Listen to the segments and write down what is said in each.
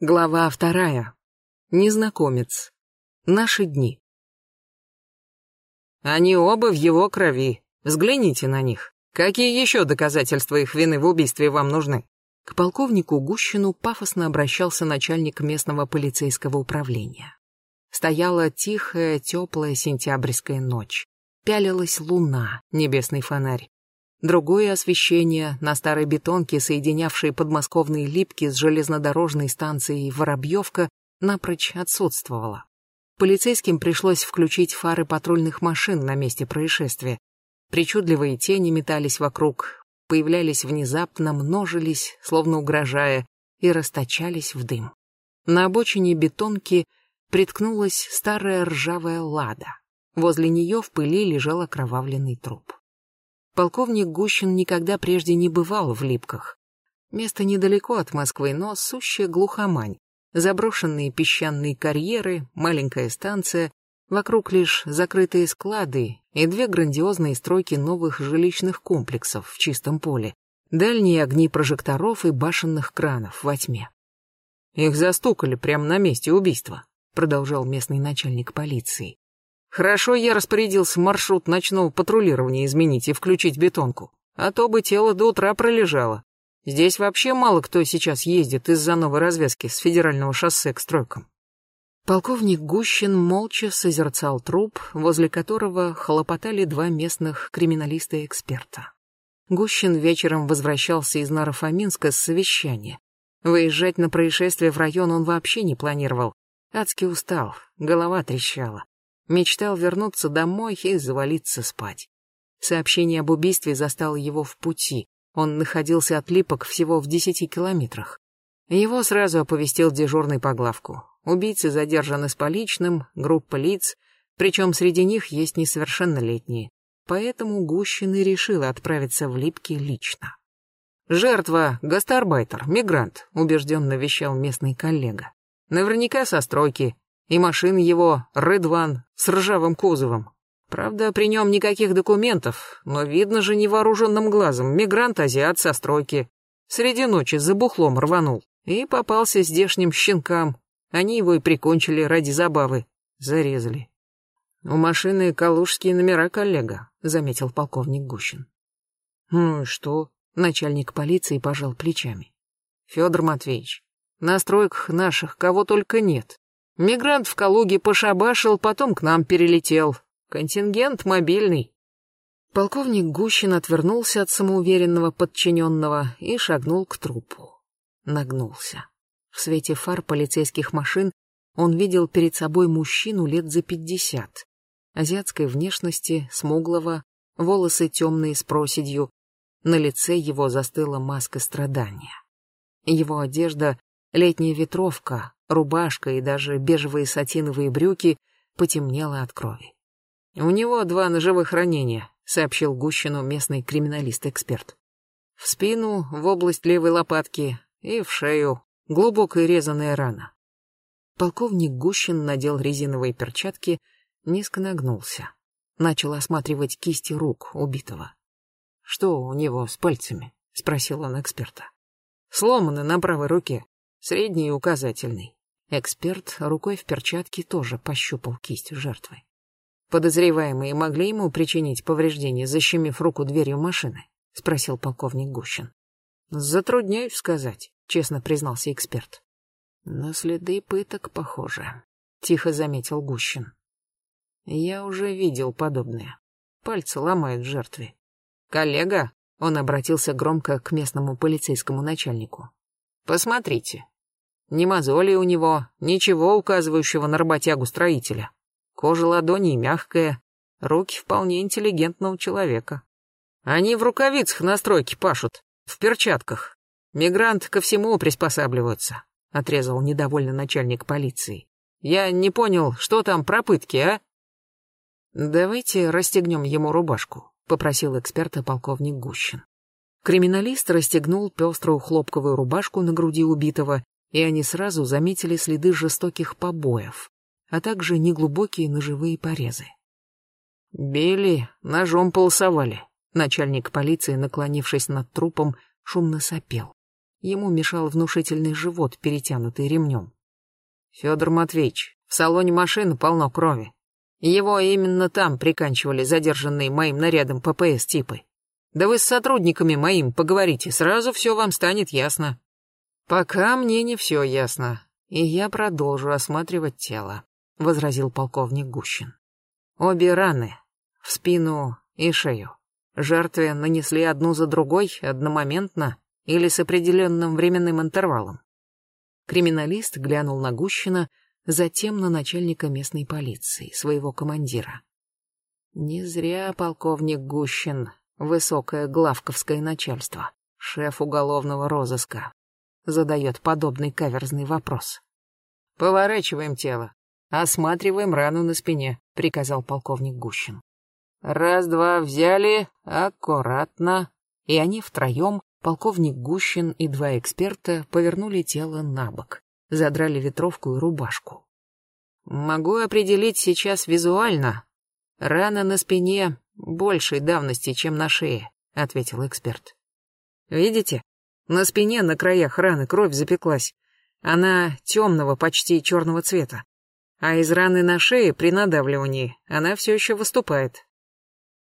Глава вторая. Незнакомец. Наши дни. Они оба в его крови. Взгляните на них. Какие еще доказательства их вины в убийстве вам нужны? К полковнику Гущину пафосно обращался начальник местного полицейского управления. Стояла тихая, теплая сентябрьская ночь. Пялилась луна, небесный фонарь. Другое освещение на старой бетонке, соединявшей подмосковные липки с железнодорожной станцией Воробьевка, напрочь отсутствовало. Полицейским пришлось включить фары патрульных машин на месте происшествия. Причудливые тени метались вокруг, появлялись внезапно, множились, словно угрожая, и расточались в дым. На обочине бетонки приткнулась старая ржавая лада. Возле нее в пыли лежал окровавленный труп. Полковник Гущин никогда прежде не бывал в Липках. Место недалеко от Москвы, но сущая глухомань. Заброшенные песчаные карьеры, маленькая станция, вокруг лишь закрытые склады и две грандиозные стройки новых жилищных комплексов в чистом поле, дальние огни прожекторов и башенных кранов во тьме. «Их застукали прямо на месте убийства», продолжал местный начальник полиции. Хорошо я распорядился маршрут ночного патрулирования изменить и включить бетонку. А то бы тело до утра пролежало. Здесь вообще мало кто сейчас ездит из-за новой развязки с федерального шоссе к стройкам. Полковник Гущин молча созерцал труп, возле которого хлопотали два местных криминалиста-эксперта. Гущин вечером возвращался из Нарофоминска с совещания. Выезжать на происшествие в район он вообще не планировал. Адски устал, голова трещала. Мечтал вернуться домой и завалиться спать. Сообщение об убийстве застало его в пути. Он находился от Липок всего в десяти километрах. Его сразу оповестил дежурный по главку. Убийцы задержаны с поличным, группа лиц, причем среди них есть несовершеннолетние. Поэтому Гущин и решил отправиться в Липки лично. «Жертва — гастарбайтер, мигрант», — убежденно вещал местный коллега. «Наверняка со стройки, и машин его Рыдван с ржавым кузовом. Правда, при нем никаких документов, но видно же невооруженным глазом, мигрант-азиат со стройки. Среди ночи за бухлом рванул и попался здешним щенкам. Они его и прикончили ради забавы. Зарезали. «У машины калужские номера, коллега», — заметил полковник Гущин. «Ну и что?» — начальник полиции пожал плечами. «Федор Матвеевич, на стройках наших кого только нет. Мигрант в Калуге пошабашил, потом к нам перелетел. Контингент мобильный. Полковник Гущин отвернулся от самоуверенного подчиненного и шагнул к трупу. Нагнулся. В свете фар полицейских машин он видел перед собой мужчину лет за пятьдесят. Азиатской внешности, смуглого, волосы темные с проседью. На лице его застыла маска страдания. Его одежда — летняя ветровка, Рубашка и даже бежевые сатиновые брюки потемнело от крови. «У него два ножевых ранения», — сообщил Гущину местный криминалист-эксперт. «В спину, в область левой лопатки и в шею. Глубокая резаная рана». Полковник Гущин надел резиновые перчатки, низко нагнулся. Начал осматривать кисти рук убитого. «Что у него с пальцами?» — спросил он эксперта. «Сломаны на правой руке, средний и указательный. Эксперт рукой в перчатке тоже пощупал кисть жертвы. «Подозреваемые могли ему причинить повреждение, защемив руку дверью машины?» — спросил полковник Гущин. «Затрудняюсь сказать», — честно признался эксперт. «На следы пыток похоже», — тихо заметил Гущин. «Я уже видел подобное. Пальцы ломают жертве. Коллега?» — он обратился громко к местному полицейскому начальнику. «Посмотрите, ни мозоли у него, ничего указывающего на работягу-строителя. Кожа ладоней мягкая, руки вполне интеллигентного человека. Они в рукавицах на стройке пашут, в перчатках. Мигрант ко всему приспосабливаются, отрезал недовольно начальник полиции. Я не понял, что там про пытки, а? Давайте расстегнем ему рубашку, попросил эксперта полковник Гущин. Криминалист расстегнул пеструю хлопковую рубашку на груди убитого и они сразу заметили следы жестоких побоев, а также неглубокие ножевые порезы. «Били, ножом полосовали», — начальник полиции, наклонившись над трупом, шумно сопел. Ему мешал внушительный живот, перетянутый ремнем. Федор Матвеевич, в салоне машины полно крови. Его именно там приканчивали задержанные моим нарядом ППС типы. Да вы с сотрудниками моим поговорите, сразу все вам станет ясно. Пока мне не все ясно, и я продолжу осматривать тело, возразил полковник Гущин. Обе раны, в спину и шею. Жертве нанесли одну за другой одномоментно или с определенным временным интервалом. Криминалист глянул на Гущина, затем на начальника местной полиции, своего командира. Не зря полковник Гущин Высокое главковское начальство, шеф уголовного розыска, задает подобный каверзный вопрос. «Поворачиваем тело. Осматриваем рану на спине», — приказал полковник Гущин. «Раз-два взяли, аккуратно». И они втроем, полковник Гущин и два эксперта, повернули тело на бок, задрали ветровку и рубашку. «Могу определить сейчас визуально. Рана на спине большей давности, чем на шее», — ответил эксперт. «Видите? На спине на краях раны кровь запеклась. Она темного, почти черного цвета. А из раны на шее при надавливании она все еще выступает.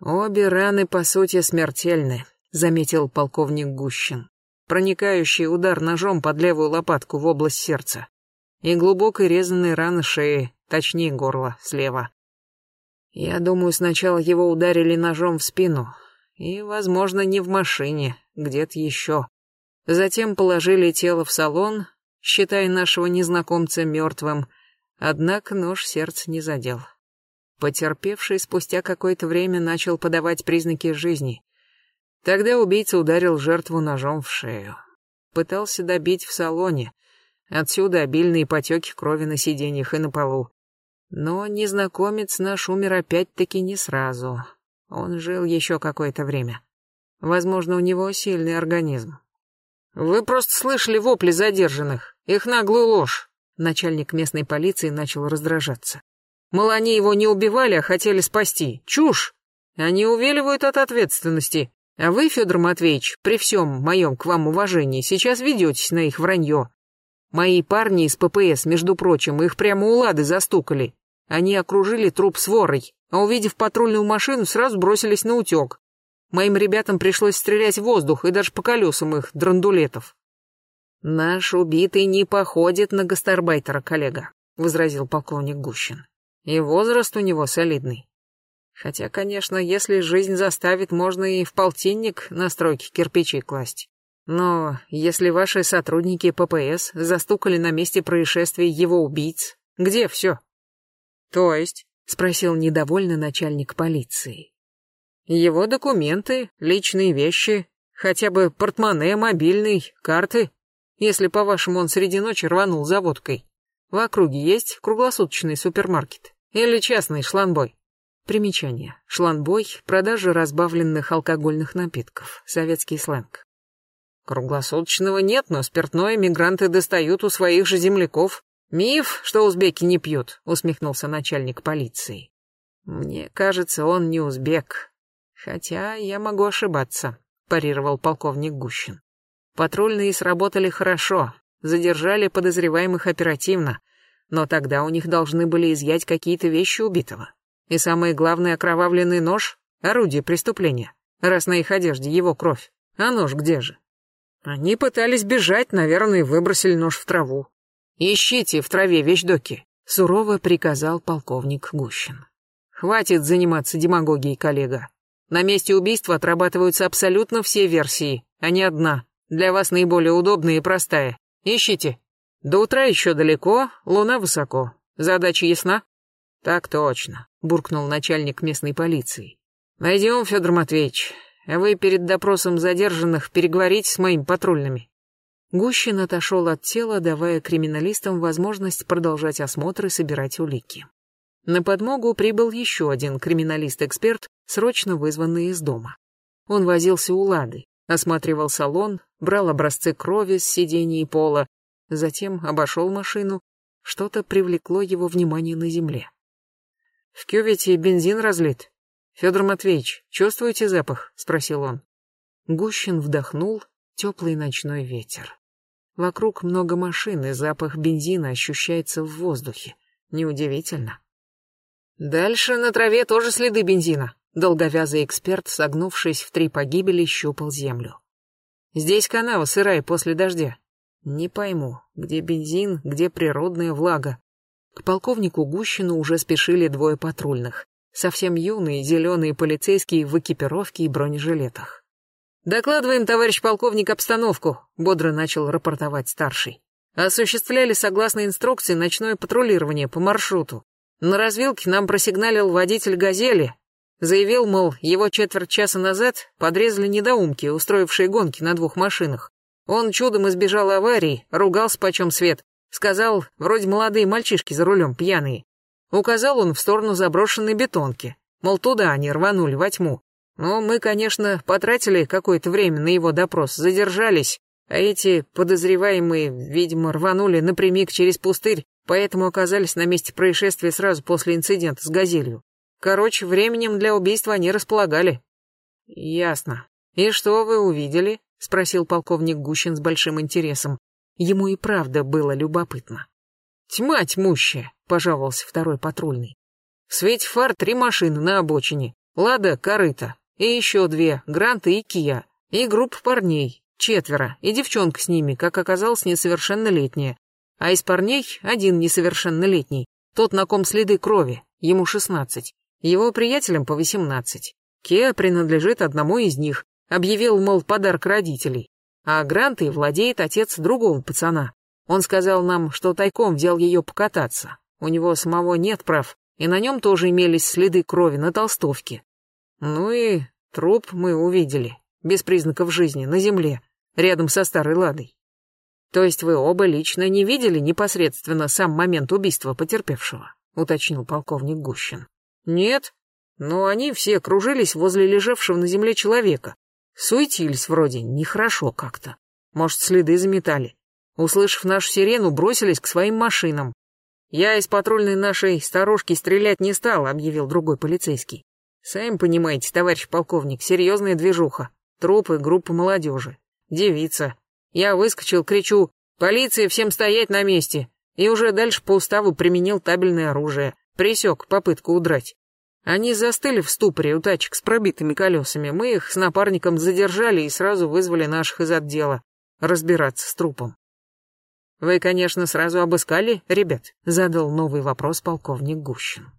Обе раны, по сути, смертельны, заметил полковник Гущин. Проникающий удар ножом под левую лопатку в область сердца. И глубокой резанной раны шеи, точнее горла, слева. Я думаю, сначала его ударили ножом в спину. И, возможно, не в машине, где-то еще. Затем положили тело в салон, считая нашего незнакомца мертвым, однако нож сердце не задел. Потерпевший спустя какое-то время начал подавать признаки жизни. Тогда убийца ударил жертву ножом в шею. Пытался добить в салоне. Отсюда обильные потеки крови на сиденьях и на полу. Но незнакомец наш умер опять-таки не сразу. Он жил еще какое-то время. Возможно, у него сильный организм. «Вы просто слышали вопли задержанных. Их наглую ложь». Начальник местной полиции начал раздражаться. Мол, они его не убивали, а хотели спасти. Чушь! Они увиливают от ответственности. А вы, Федор Матвеевич, при всем моем к вам уважении, сейчас ведетесь на их вранье. Мои парни из ППС, между прочим, их прямо у лады застукали. Они окружили труп сворой, а увидев патрульную машину, сразу бросились на утек. Моим ребятам пришлось стрелять в воздух и даже по колесам их драндулетов. «Наш убитый не походит на гастарбайтера, коллега», — возразил полковник Гущин. «И возраст у него солидный. Хотя, конечно, если жизнь заставит, можно и в полтинник на стройке кирпичи класть. Но если ваши сотрудники ППС застукали на месте происшествия его убийц, где все? «То есть?» — спросил недовольно начальник полиции. «Его документы, личные вещи, хотя бы портмоне, мобильный, карты, если, по-вашему, он среди ночи рванул за водкой. В округе есть круглосуточный супермаркет или частный шланбой?» Примечание. Шланбой – продажа разбавленных алкогольных напитков. Советский сленг. Круглосуточного нет, но спиртное мигранты достают у своих же земляков. «Миф, что узбеки не пьют», — усмехнулся начальник полиции. «Мне кажется, он не узбек. Хотя я могу ошибаться», — парировал полковник Гущин. «Патрульные сработали хорошо, задержали подозреваемых оперативно, но тогда у них должны были изъять какие-то вещи убитого. И самое главное, окровавленный нож — орудие преступления, раз на их одежде его кровь. А нож где же? Они пытались бежать, наверное, выбросили нож в траву. «Ищите в траве вещдоки», — сурово приказал полковник Гущин. «Хватит заниматься демагогией, коллега. На месте убийства отрабатываются абсолютно все версии, а не одна. Для вас наиболее удобная и простая. Ищите. До утра еще далеко, луна высоко. Задача ясна?» «Так точно», — буркнул начальник местной полиции. «Найдем, Федор Матвеевич. А вы перед допросом задержанных переговорите с моими патрульными. Гущин отошел от тела, давая криминалистам возможность продолжать осмотр и собирать улики. На подмогу прибыл еще один криминалист-эксперт, срочно вызванный из дома. Он возился у Лады, осматривал салон, брал образцы крови с сидений и пола, затем обошел машину, что-то привлекло его внимание на земле. «В кювете бензин разлит. Федор Матвеевич, чувствуете запах?» — спросил он. Гущин вдохнул теплый ночной ветер. Вокруг много машин, и запах бензина ощущается в воздухе. Неудивительно. Дальше на траве тоже следы бензина. Долговязый эксперт, согнувшись в три погибели, щупал землю. Здесь канава сырая после дождя. Не пойму, где бензин, где природная влага. К полковнику Гущину уже спешили двое патрульных. Совсем юные зеленые полицейские в экипировке и бронежилетах. «Докладываем, товарищ полковник, обстановку», — бодро начал рапортовать старший. «Осуществляли, согласно инструкции, ночное патрулирование по маршруту. На развилке нам просигналил водитель «Газели», Заявил, мол, его четверть часа назад подрезали недоумки, устроившие гонки на двух машинах. Он чудом избежал аварии, ругался почем свет. Сказал, вроде молодые мальчишки за рулем, пьяные. Указал он в сторону заброшенной бетонки. Мол, туда они рванули во тьму. Но мы, конечно, потратили какое-то время на его допрос, задержались. А эти подозреваемые, видимо, рванули напрямик через пустырь, поэтому оказались на месте происшествия сразу после инцидента с «Газелью». Короче, временем для убийства они располагали. Ясно. И что вы увидели? Спросил полковник Гущин с большим интересом. Ему и правда было любопытно. Тьма тьмущая, пожаловался второй патрульный. В свете фар три машины на обочине. Лада, корыто. И еще две, Гранта и Кия. И группа парней, четверо. И девчонка с ними, как оказалось, несовершеннолетняя. А из парней один несовершеннолетний. Тот, на ком следы крови. Ему шестнадцать. Его приятелям по восемнадцать. Кеа принадлежит одному из них, объявил, мол, подарок родителей. А грантой владеет отец другого пацана. Он сказал нам, что тайком взял ее покататься. У него самого нет прав, и на нем тоже имелись следы крови на толстовке. Ну и труп мы увидели, без признаков жизни, на земле, рядом со старой ладой. То есть вы оба лично не видели непосредственно сам момент убийства потерпевшего, уточнил полковник Гущин. Нет, но они все кружились возле лежавшего на земле человека. Суетились вроде, нехорошо как-то. Может, следы заметали. Услышав нашу сирену, бросились к своим машинам. «Я из патрульной нашей сторожки стрелять не стал», — объявил другой полицейский. «Сами понимаете, товарищ полковник, серьезная движуха. Трупы, группа молодежи. Девица. Я выскочил, кричу «Полиция, всем стоять на месте!» и уже дальше по уставу применил табельное оружие. Присек попытку удрать. Они застыли в ступоре у тачек с пробитыми колесами. Мы их с напарником задержали и сразу вызвали наших из отдела разбираться с трупом. «Вы, конечно, сразу обыскали, ребят?» — задал новый вопрос полковник Гущин.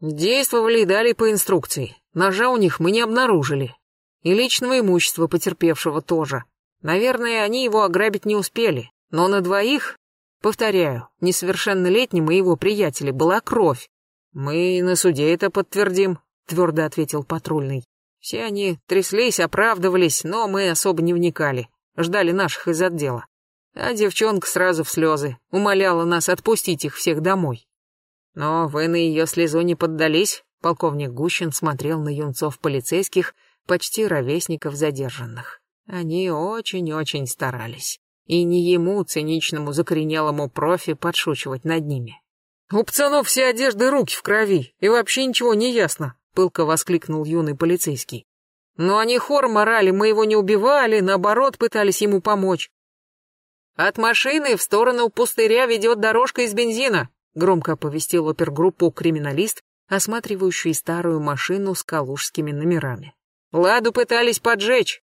«Действовали и дали по инструкции. Ножа у них мы не обнаружили. И личного имущества потерпевшего тоже. Наверное, они его ограбить не успели. Но на двоих Повторяю, несовершеннолетним и его приятеле была кровь. Мы на суде это подтвердим, твердо ответил патрульный. Все они тряслись, оправдывались, но мы особо не вникали. Ждали наших из отдела. А девчонка сразу в слезы, умоляла нас отпустить их всех домой. Но вы на ее слезу не поддались, полковник Гущин смотрел на юнцов полицейских, почти ровесников задержанных. Они очень-очень старались. И не ему, циничному закоренелому профи, подшучивать над ними. «У пацанов все одежды руки в крови, и вообще ничего не ясно», — пылко воскликнул юный полицейский. «Но они хор морали, мы его не убивали, наоборот, пытались ему помочь». «От машины в сторону пустыря ведет дорожка из бензина», — громко оповестил опергруппу криминалист, осматривающий старую машину с калужскими номерами. «Ладу пытались поджечь,